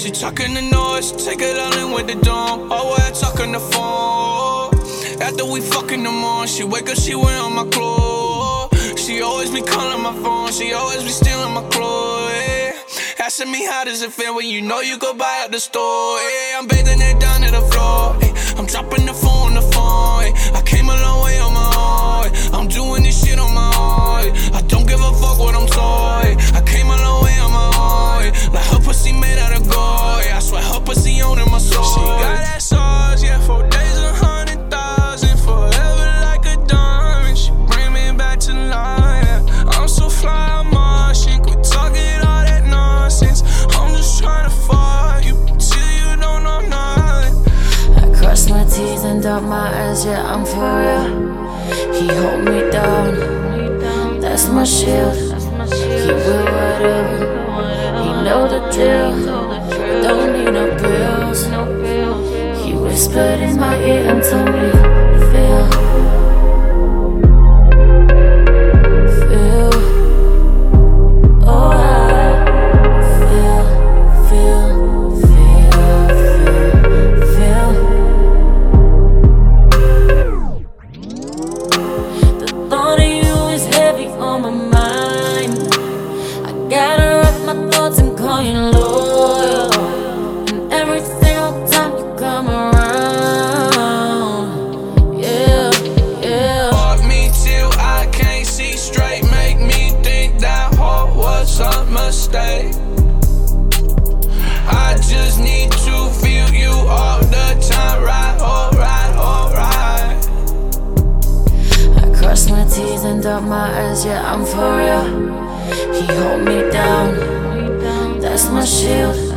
She talking the noise, take it all in with the dome. Oh, always talking the phone. After we fucking the morning, she wake up, she wearing my clothes. She always be calling my phone, she always be stealing my clothes. Yeah. Asking me how does it feel when you know you go buy at the store. Yeah. I'm bathing it her pussy owning my soul. She got that sauce, yeah, for days a hundred thousand, forever like a diamond. She bring me back to life. Yeah. I'm so fly, I'm Martian. Quit talking all that nonsense. I'm just trying to fuck you till you don't know nothing. I cross my T's and dot my I's, yeah, I'm for real. He hold me down, that's my shield. He will whatever, he know the drill. I's, yeah, I'm for real. He hold me down, that's my shield.